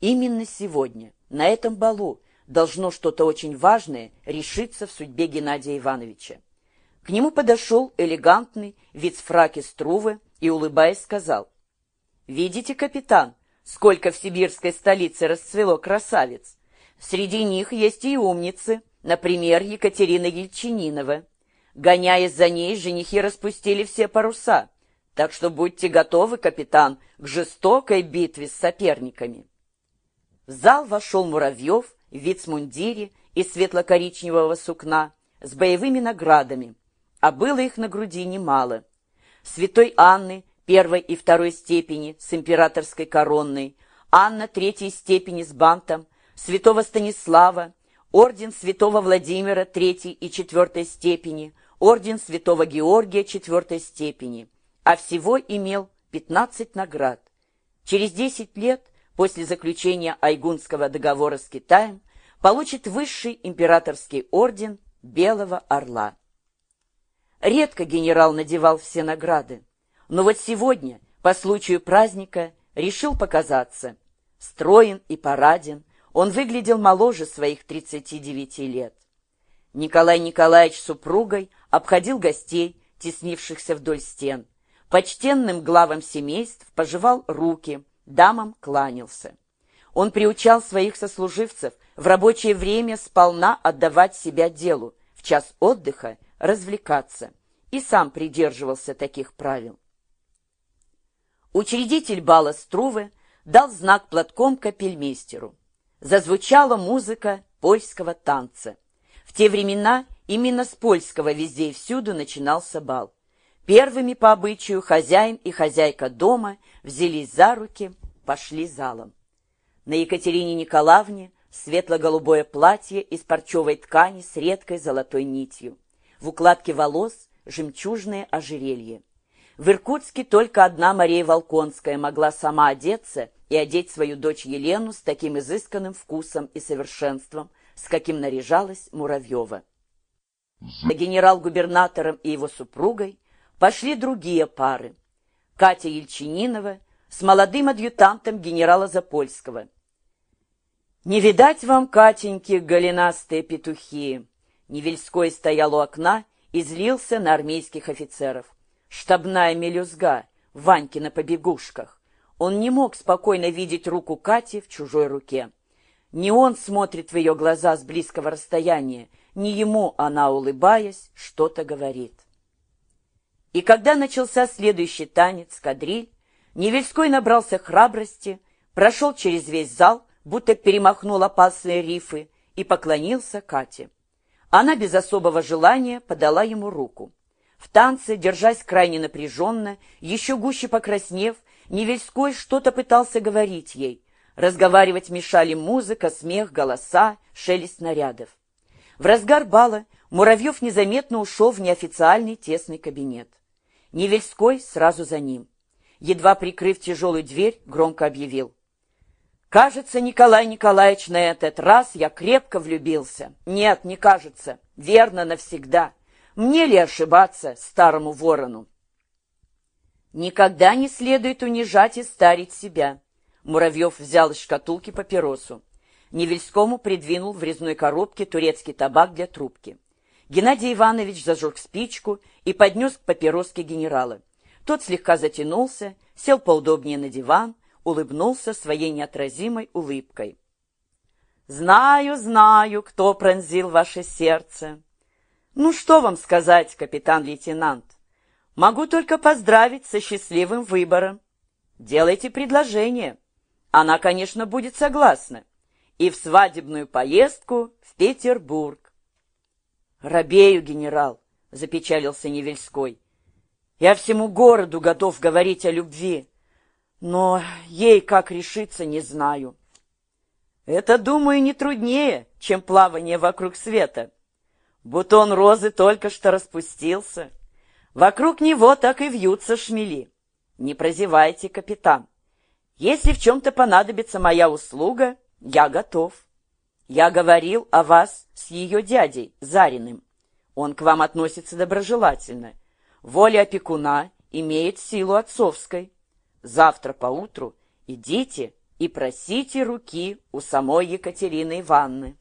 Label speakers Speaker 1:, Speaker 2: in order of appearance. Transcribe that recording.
Speaker 1: Именно сегодня, на этом балу, должно что-то очень важное решиться в судьбе Геннадия Ивановича. К нему подошел элегантный вицфраки Струве и, улыбаясь, сказал, «Видите, капитан, сколько в сибирской столице расцвело красавиц? Среди них есть и умницы, например, Екатерина Ельчининова. Гоняясь за ней, женихи распустили все паруса, так что будьте готовы, капитан, к жестокой битве с соперниками». В зал вошел Муравьев в вицмундире из светло-коричневого сукна с боевыми наградами, а было их на груди немало. Святой Анны первой и второй степени с императорской коронной, Анна третьей степени с бантом, святого Станислава, орден святого Владимира третьей и четвертой степени, орден святого Георгия четвертой степени, а всего имел 15 наград. Через 10 лет после заключения Айгунского договора с Китаем получит высший императорский орден Белого Орла. Редко генерал надевал все награды, но вот сегодня, по случаю праздника, решил показаться. Строен и параден, он выглядел моложе своих 39 лет. Николай Николаевич с супругой обходил гостей, теснившихся вдоль стен. Почтенным главам семейств пожевал руки, дамам кланялся. Он приучал своих сослуживцев в рабочее время сполна отдавать себя делу, в час отдыха развлекаться, и сам придерживался таких правил. Учредитель бала Струве дал знак платком капельмейстеру. Зазвучала музыка польского танца. В те времена именно с польского везде и всюду начинался бал. Первыми по обычаю хозяин и хозяйка дома взялись за руки, пошли залом. На Екатерине Николаевне светло-голубое платье из парчевой ткани с редкой золотой нитью. В укладке волос жемчужное ожерелье. В Иркутске только одна Мария Волконская могла сама одеться и одеть свою дочь Елену с таким изысканным вкусом и совершенством, с каким наряжалась Муравьева. За генерал-губернатором и его супругой пошли другие пары. Катя Ельчининова с молодым адъютантом генерала Запольского. «Не видать вам, Катеньки, голенастые петухи!» Невельской стоял у окна и злился на армейских офицеров. Штабная мелюзга, Ваньки на побегушках. Он не мог спокойно видеть руку Кати в чужой руке. Не он смотрит в ее глаза с близкого расстояния, не ему она, улыбаясь, что-то говорит. И когда начался следующий танец, кадриль, Невельской набрался храбрости, прошел через весь зал, будто перемахнул опасные рифы, и поклонился Кате. Она без особого желания подала ему руку. В танце, держась крайне напряженно, еще гуще покраснев, Невельской что-то пытался говорить ей. Разговаривать мешали музыка, смех, голоса, шелест снарядов. В разгар бала Муравьев незаметно ушел в неофициальный тесный кабинет. Невельской сразу за ним. Едва прикрыв тяжелую дверь, громко объявил. «Кажется, Николай Николаевич, на этот раз я крепко влюбился. Нет, не кажется. Верно навсегда. Мне ли ошибаться старому ворону?» «Никогда не следует унижать и старить себя». Муравьев взял из шкатулки папиросу. Невельскому придвинул в резной коробке турецкий табак для трубки. Геннадий Иванович зажег спичку и поднес к папироске генерала. Тот слегка затянулся, сел поудобнее на диван, улыбнулся своей неотразимой улыбкой. «Знаю, знаю, кто пронзил ваше сердце. Ну, что вам сказать, капитан-лейтенант? Могу только поздравить со счастливым выбором. Делайте предложение. Она, конечно, будет согласна. И в свадебную поездку в Петербург. «Робею, генерал», — запечалился Невельской. «Я всему городу готов говорить о любви, но ей как решиться не знаю». «Это, думаю, не труднее, чем плавание вокруг света. Бутон розы только что распустился. Вокруг него так и вьются шмели. Не прозевайте, капитан. Если в чем-то понадобится моя услуга, я готов». Я говорил о вас с ее дядей, Зариным. Он к вам относится доброжелательно. Воля опекуна имеет силу отцовской. Завтра поутру идите и просите руки у самой Екатерины Ивановны.